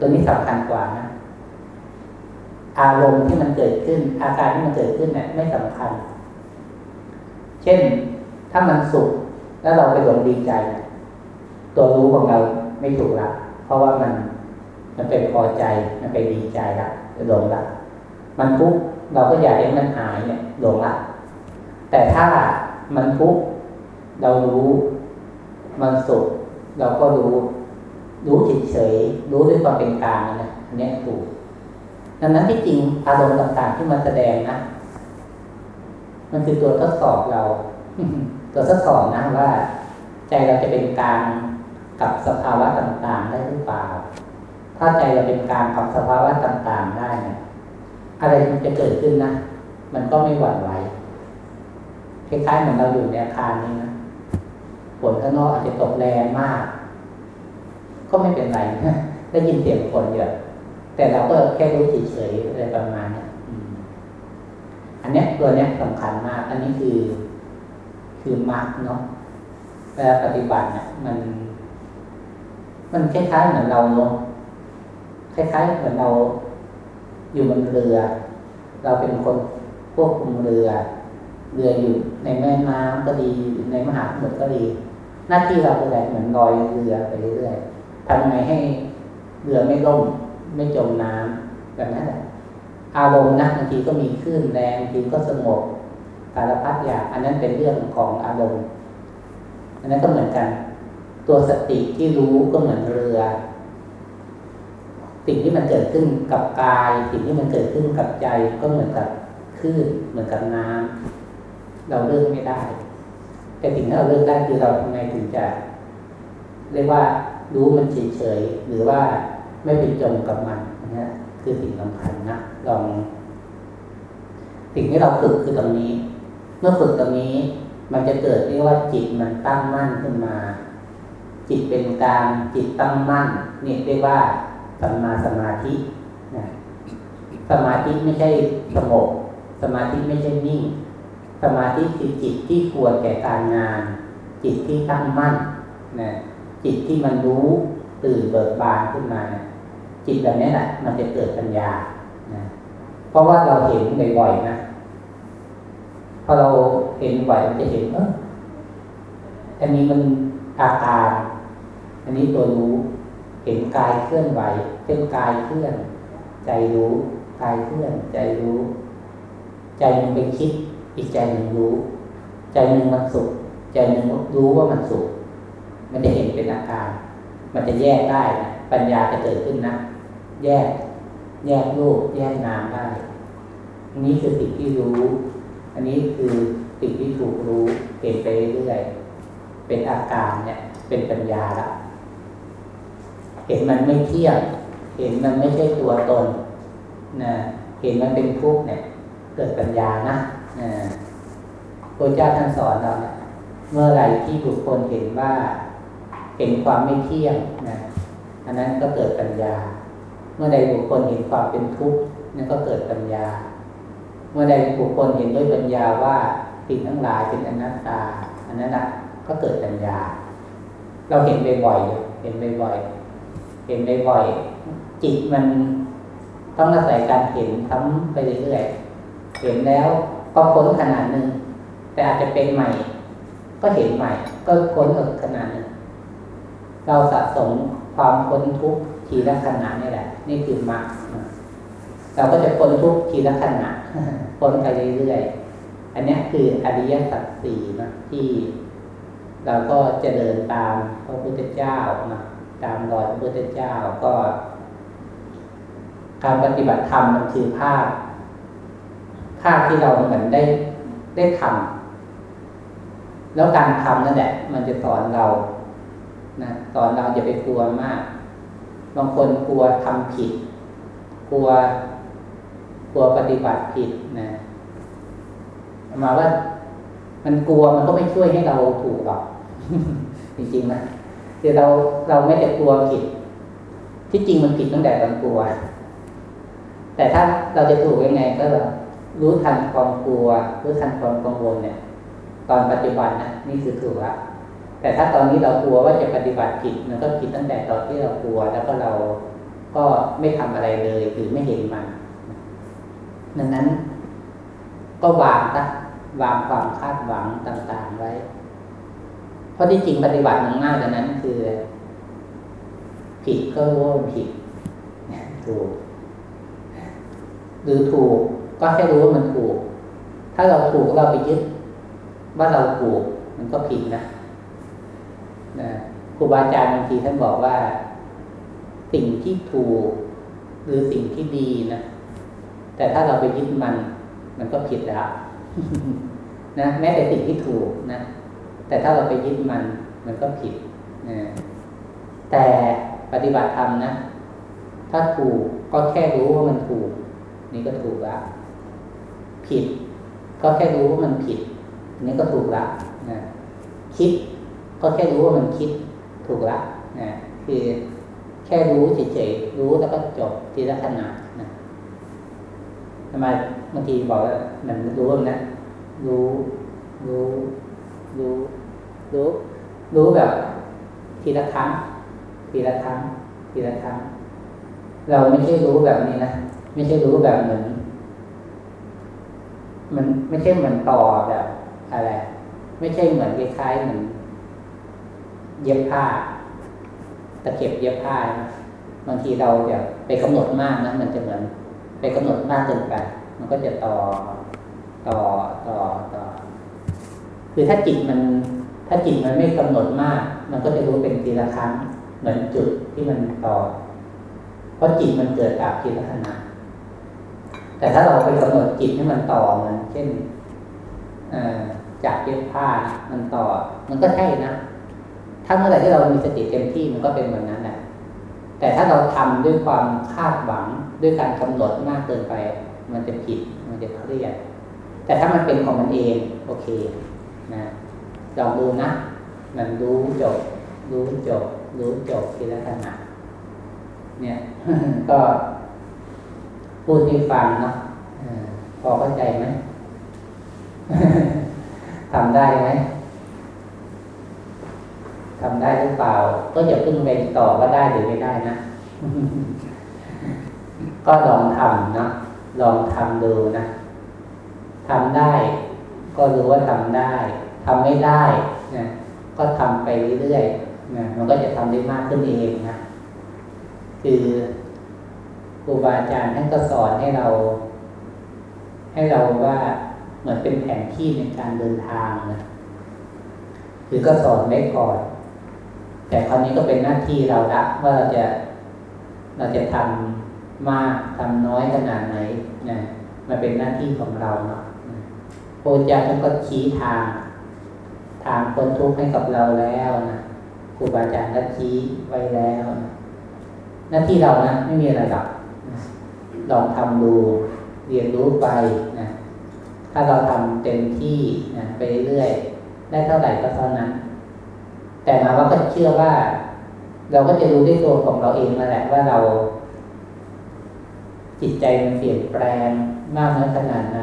ตัวนี้สำคัญกว่านะอารมณ์ที่มันเกิดขึ้น อาการที่มันเกิดขึ้นเนี่ยไม่สำคัญ เช่น ถ้ามันสุขแล้วเราไปหลงดีใจ ตัวรู้ของเราไม่ถูกละเพราะว่ามันมันเป็นพอใจมันไปดีใจละหลงละมันทุกข์เราก็อยากให้มันหายเนี่ยหลงละแต่ถ้ามันทุกข์เรารู้ มันสุขเราก็รู้รู้เฉยๆรู้ด้วยความเป็นกลางนะอันนี้ถูกดังนั้นที่จริงอารมณ์ต่างๆที่มันแสดงนะ มันคือตัวทดสอบเรา ตัวทดสอบนะว่า ใจเราจะเป็นกลางกับสภาวะต่างๆ ได้หรือเปล่า ถ้าใจเราเป็นกลางกับสภาวะต่างๆ ได้เนี่ยอะไรมันจะเกิดขึ้นนะ มันก็ไม่หวั่นไหวคล้ายๆเหมือนเราอยู่ในอาคารนี้นะฝนข้างนอกอาจจะตกแรงมาก ก็ไม่เป็นไรนะได้ยินเสียงฝนเยอะแต่เราก็แค่รู้เฉยๆอะไรประมาณนี้อันนี้ตัวนี้สำคัญมาก อันนี้คือ คือมรรคเนาะเวลาปฏิบัติเนี่ยมัน มันคล้ายๆเหมือนเราลงคล้ายๆเหมือนเราอยู่บนเรือ เราเป็นคนควบคุมเรือ เรืออยู่ในแม่น้ำก็ดีในมหาสมุทรก็ดี หน้าที่เราเป็นอะไรเหมือนลอยเรือไปเรื่อยๆทำไงให้เรือไม่ล่มไม่จมน้ำแบบนั้นแหละอารมณ์นะบางทีก็มีคลื่นแรงบางทีก็สงบ สารพัดอย่างอันนั้นเป็นเรื่องของอารมณ์อันนั้นก็เหมือนกัน ตัวสติที่รู้ก็เหมือนเรือ สิ่งที่มันเกิดขึ้นกับกาย สิ่งที่มันเกิดขึ้นกับใจก็เหมือนกับคลื่นเหมือนกับน้ำเราเลือกไม่ได้ แต่สิ่งที่เราเลือกได้คือเราทำไงถึงจะเรียกว่ารู้มันเฉยๆหรือว่าไม่ไปจมกับมันนะคือสิ่งสำคัญนะลอง สิ่งที่เราฝึกคือตรงนี้ เมื่อฝึกตรงนี้ มันจะเกิดเรียกว่าจิตมันตั้งมั่นขึ้นมา จิตเป็นกลางจิตตั้งมั่นนี่เรียกว่าสัมมาสมาธินะสมาธิไม่ใช่สงบสมาธิไม่ใช่นิ่ง สมาธิคือจิตที่ควรแก่การงาน จิตที่ตั้งมั่นนะจิตที่มันรู้ตื่นเบิกบานขึ้นมานะจิตแบบนี้แหละมันจะเกิดปัญญานะเพราะว่าเราเห็นบ่อยๆนะ พอเราเห็นบ่อยมันจะเห็นเอออันนี้มันอาการ อันนี้ตัวรู้เห็นกายเคลื่อนไหวเป็นกายเคลื่อน ใจรู้กายเคลื่อน ใจรู้ ใจมันไปคิด อีกใจหนึ่งรู้ ใจหนึ่งมันสุข ใจหนึ่งรู้ว่ามันสุข มันจะเห็นเป็นอาการ มันจะแยกได้นะปัญญาจะเกิดขึ้นนะ แยก แยกรูปแยกนามได้อันนี้คือสิ่งที่รู้ อันนี้คือสิ่งที่ถูกรู้เปลี่ยนไปเรื่อยเป็นอาการเนี่ย เป็นปัญญาละเห็นมันไม่เที่ยงเห็นมันไม่ใช่ตัวตนนะเห็นมันเป็นทุกข์เนี่ย เกิดปัญญานะนะพระเจ้าท่านสอนเราเนี่ยเมื่อไรที่บุคคลเห็นว่าเห็นความไม่เที่ยงนะอันนั้นก็เกิดปัญญา เมื่อใดบุคคลเห็นความเป็นทุกข์นั่นก็เกิดปัญญา เมื่อใดบุคคลเห็นด้วยปัญญาว่าสิ่งทั้งหลายเป็นอนัตตาอันนั้นนะก็เกิดปัญญา เราเห็นบ่อยๆเห็นบ่อยๆเห็นบ่อยๆจิตมันต้องอาศัยการเห็นทำไปเรื่อยๆเห็นแล้วก็พ้นขนาดหนึ่งแต่อาจจะเป็นใหม่ ก็เห็นใหม่ ก็พ้นอีกขนาดหนึ่งเราสะสมความพ้นทุกข์ทีละขนาดนี่แหละ นี่คือมรรคเราก็จะพ้นทุกข์ทีละขนาด พ้นไปเรื่อยๆอันนี้คืออริยสัจสี่นะที่เราก็จะเดินตามพระพุทธเจ้านะตามรอยพระพุทธเจ้าก็ การปฏิบัติธรรมมันคือภาพ ภาพที่เราเหมือนได้ได้ทำแล้วการทำนั่นแหละ มันจะสอนเรานะสอนเราอย่าไปกลัวมาก บางคนกลัวทำผิด กลัว กลัวปฏิบัติผิดนะมาว่า มันกลัวมันก็ไม่ช่วยให้เราถูกหรอกจริงๆนะคือเราเราไม่ได้กลัวผิด ที่จริงมันผิดตั้งแต่ตอนกลัว แต่ถ้าเราจะถูกยังไงก็รู้ทันความกลัว รู้ทันความกังวลเนี่ย ตอนปฏิบัตินะนี่คือถูกละแต่ถ้าตอนนี้เรากลัวว่าจะปฏิบัติผิดมันก็ผิดตั้งแต่ตอนที่เรากลัว แล้วก็เราก็ไม่ทำอะไรเลยหรือไม่เห็นมัน ดังนั้น ก็วางนะวางความคาดหวังต่างๆไว้ เพราะที่จริงปฏิบัติมันง่ายกว่านั้น คือ ผิดก็รู้ว่าผิดถูก หรือถูกก็แค่รู้ว่ามันถูก ถ้าเราถูกเราไปยึดว่าเราถูก มันก็ผิดนะนะครูบาอาจารย์บางทีท่านบอกว่า สิ่งที่ถูก หรือสิ่งที่ดีนะ แต่ถ้าเราไปยึดมัน มันก็ผิดแล้วนะแม้แต่สิ่งที่ถูกนะ แต่ถ้าเราไปยึดมัน มันก็ผิดนะแต่ปฏิบัติธรรมนะ ถ้าถูกก็แค่รู้ว่ามันถูก นี่ก็ถูกล้วผิด ก็แค่รู้ว่ามันผิด นี่ก็ถูกละนะคิด ก็แค่รู้ว่ามันคิด ถูกละนะคือแค่รู้เฉยๆรู้แล้วก็จบทีละขนาดนะ ทำไมบางทีบอกว่ามันรู้นะรู้ รู้ รู้ รู้ รู้แบบ ทีละครั้ง ทีละครั้ง ทีละครั้ง เราไม่ใช่รู้แบบนี้นะ ไม่ใช่รู้แบบเหมือน มันไม่ใช่เหมือนต่อแบบอะไร ไม่ใช่เหมือนคล้ายๆเหมือนเย็บผ้า ตะเข็บเย็บผ้า บางทีเราจะไปกำหนดมากนะ มันจะเหมือน ไปกำหนดมากเกินไป มันก็จะต่อต่อต่อต่อ คือถ้าจิตมัน ถ้าจิตมันไม่กำหนดมาก มันก็จะรู้เป็นทีละครั้งเหมือนจุดที่มันต่อ เพราะจิตมันเกิดจากทีละขณะแต่ถ้าเราไปกำหนดจิตให้มันต่อเหมือนเช่นจากเย็บผ้ามันต่อ มันก็ใช่นะ ถ้าเมื่อไหร่ที่เรามีสติเต็มที่มันก็เป็นเหมือนนั้นแหละแต่ถ้าเราทำด้วยความคาดหวัง ด้วยการกำหนดมากเกินไป มันจะผิดมันจะเครียด แต่ถ้ามันเป็นของมันเองโอเคนะลองดูนะ มันรู้จบ รู้จบ รู้จบทีละขณะเนี่ย ก็พูดให้ฟังเนาะพอเข้าใจไหมทำได้ไหมทำได้หรือเปล่า ก็อย่าเพิ่งไปตอว่าได้หรือไม่ได้นะ ก็ลองทำนะลองทำดูนะทำได้ ก็รู้ว่าทำได้ทำไม่ได้นะก็ทำไปเรื่อยๆนะมันก็จะทำได้มากขึ้นเองนะคือครูบาอาจารย์ท่านก็สอนให้เรา ให้เราว่าเหมือนเป็นแผนที่ในการเดินทางนะคือก็สอนไว้ก่อน แต่คราวนี้ก็เป็นหน้าที่เราละว่าเราจะเราจะทำ มากทำน้อยขนาดไหนนะมาเป็นหน้าที่ของเราเนาะโพจาท่านก็ชี้ทาง ทางคนทุกข์ให้กับเราแล้วนะครูบาอาจารย์ก็ชี้ไว้แล้วนะหน้าที่เรานะไม่มีอะไรหรอกลองทำดูเรียนรู้ไปนะถ้าเราทำเต็มที่นะไปเรื่อยได้เท่าไหร่ก็เท่านั้น แต่มาว่าก็เชื่อว่า เราก็จะรู้ด้วยตัวของเราเองนั่นแหละว่าเรา จิตใจมันเปลี่ยนแปลงมากน้อยขนาดไหน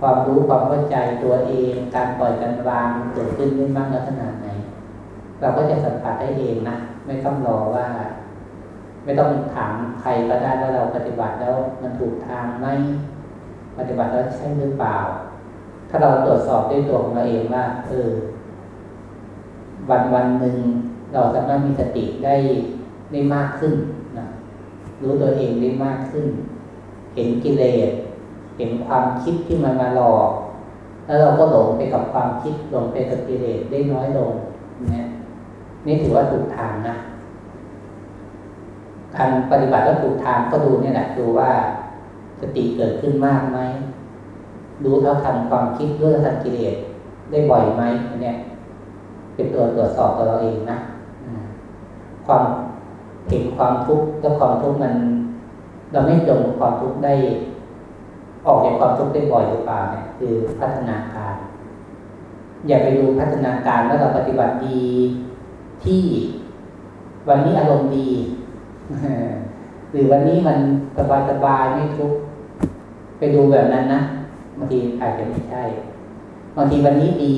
ความรู้ความเข้าใจตัวเอง การปล่อยการวางเกิดขึ้นได้มากน้อยขนาดไหน เราก็จะสัมผัสได้เองนะไม่ต้องรอว่า ไม่ต้องถามใครก็ได้ว่าเราปฏิบัติแล้วมันถูกทางไหมปฏิบัติแล้วใช่หรือเปล่า ถ้าเราตรวจสอบด้วยตัวของเราเองว่าเออวันวันหนึ่งเราสามารถมีสติได้ได้มากขึ้น รู้ตัวเองได้มากขึ้น เห็นกิเลส เห็นความคิดที่มันมาหลอก แล้วเราก็หลงไปกับความคิดหลงไปกับกิเลสได้น้อยลงเนี่ยนี่ถือว่าถูกทางนะ การปฏิบัติแล้วถูกทางก็ดูเนี่ยแหละดูว่าสติเกิดขึ้นมากไหมรู้เท่าทันความคิดรู้เท่าทันกิเลสได้บ่อยไหมเนี่ย เป็นตัวตรวจสอบตัวเราเองนะความ เห็นความทุกข์แล้วความทุกข์มัน เราไม่จมความทุกข์ได้ ออกจากความทุกข์ได้บ่อยหรือเปล่าเนี่ยคือพัฒนาการ อย่าไปดูพัฒนาการว่าเราปฏิบัติดีที่วันนี้อารมณ์ดีหรือวันนี้มันสบายสบายไม่ทุกข์ไปดูแบบนั้นนะบางทีอาจจะไม่ใช่บางทีวันนี้ดี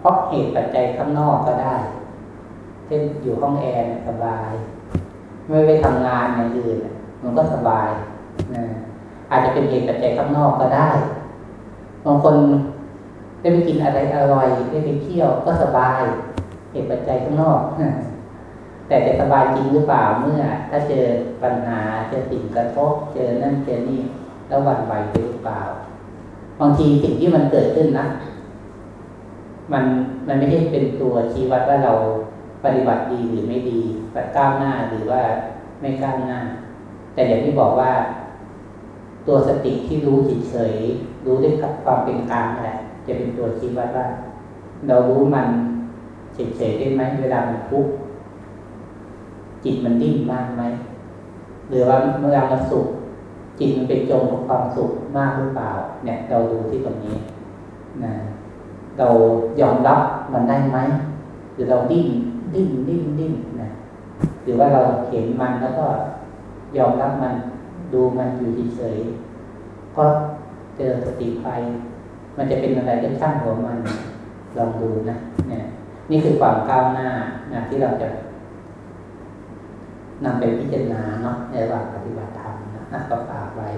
เพราะเหตุปัจจัยข้างนอกก็ได้ เช่นอยู่ห้องแอร์สบาย ไม่ไปทำงานอย่างอื่นมันก็สบายนะอาจจะเป็นเหตุปัจจัยข้างนอกก็ได้ บางคนได้ไปกินอะไรอร่อย ได้ไปเที่ยวก็สบาย เหตุปัจจัยข้างนอก แต่จะสบายจริงหรือเปล่าเมื่อ ถ้าเจอปัญหาเจอสิ่งกระทบเจอนั่นเจอนี่แล้วหวั่นไหวไปหรือเปล่า บางทีสิ่งที่มันเกิดขึ้นนะมันมันไม่ใช่เป็นตัวชี้วัดว่าเรา ปฏิบัติดีหรือไม่ดีแบบก้าวหน้าหรือว่าไม่ก้าวหน้า แต่อย่างที่บอกว่า ตัวสติที่รู้เฉยๆรู้ด้วยความเป็นกลางแหละจะเป็นตัวชี้วัดว่า เรารู้มันเฉยๆได้ไหมเวลามันทุกข์จิตมันดิ้นมากไหมหรือว่าเมื่อมันสุขจิตมันเป็นจมกับความสุขมากหรือเปล่า เนี่ย เราดูที่ตรงนี้นะเรายอมรับมันได้ไหมหรือเราดิ้น ดิ้นดิ้นดิ้นนะหรือว่าเราเห็นมันแล้วก็ยอมรับมันดูมันอยู่เฉยๆก็เจอสติไป มันจะเป็นอะไรก็ช่างหัวมันลองดูนะเนี่ยนี่คือความก้าวหน้านะที่เราจะนำไปพิจารณาเนาะในระหว่างปฏิบัติธรรมนะก็ฝากไว้